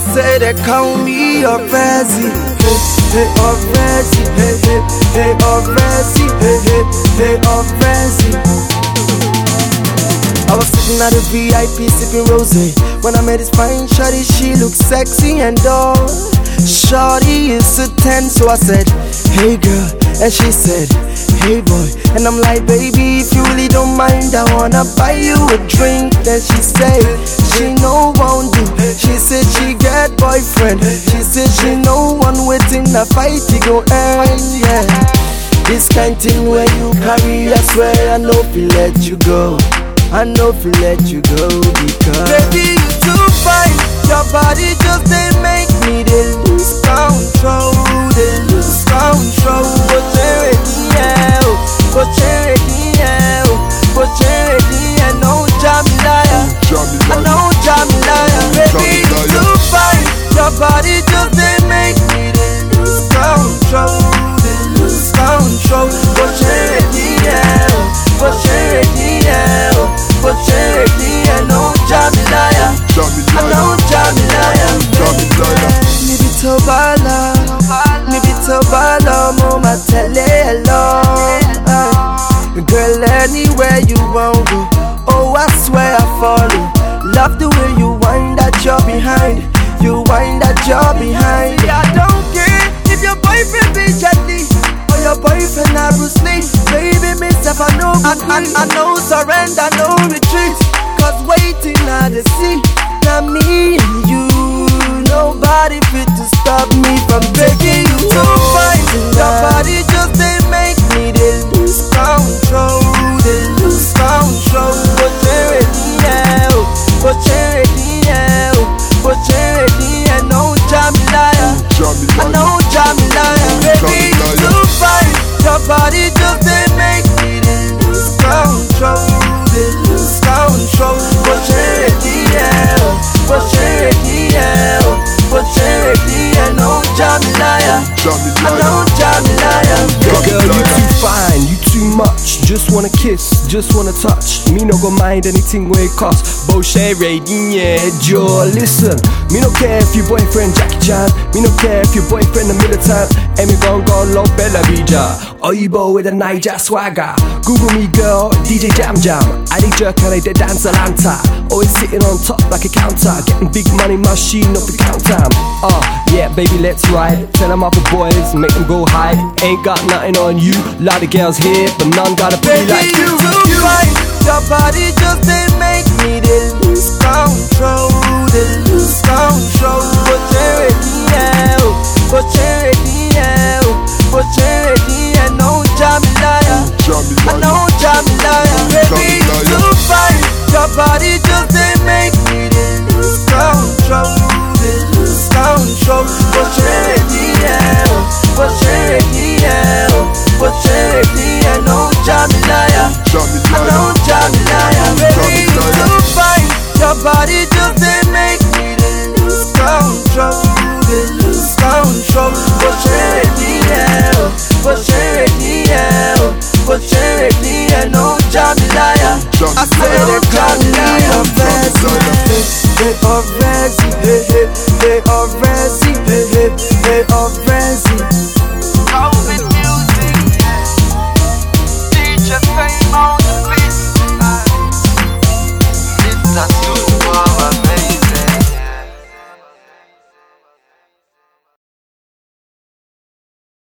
say they call me a Razzie. Hey, hey, a Razzie. Hey, hey, hey, a Razzie. Hey, hey, a Razzie. I was sitting at the VIP sipping rose When I met this fine shorty, she looked sexy and all Shorty is a 10, so I said, Hey girl, and she said, Hey boy, and I'm like, baby, if you really don't mind, I wanna buy you a drink. Then she said, she no won't do. She said she get boyfriend. She said she no one waiting a fight to go end. Yeah, this kind thing where you carry, I swear I know if let you go. I know if let you go because baby you too fine. Your body just they make me they I follow. Love the way you wind that jaw behind, you wind that jaw behind. I don't care if your boyfriend be Jet or your boyfriend a Bruce Lee. Baby, myself I know I, I, I know surrender, no retreat. Cause waiting at the sea, now me and you. Nobody fit Body just they make me they lose control, they lose control. But you're ready now, but you're Just wanna kiss, just wanna touch. Me no go mind anything where it costs. Boshe rating, yeah, Joe. Listen, me no care if your boyfriend Jackie Chan. Me no care if your boyfriend a militant. And me gon' go low Bella Bija. Oibo with a Naija swagger. Google me, girl, DJ Jam Jam. I dey jerk and I dey dance a lanta. Always sitting on top like a counter. Getting big money machine off the. Uh, yeah, baby, let's ride. Tell them off the boys, make them go hide. Ain't got nothing on you. Lot of girls here, but none got a pretty Baby, like you you. fine. Your body just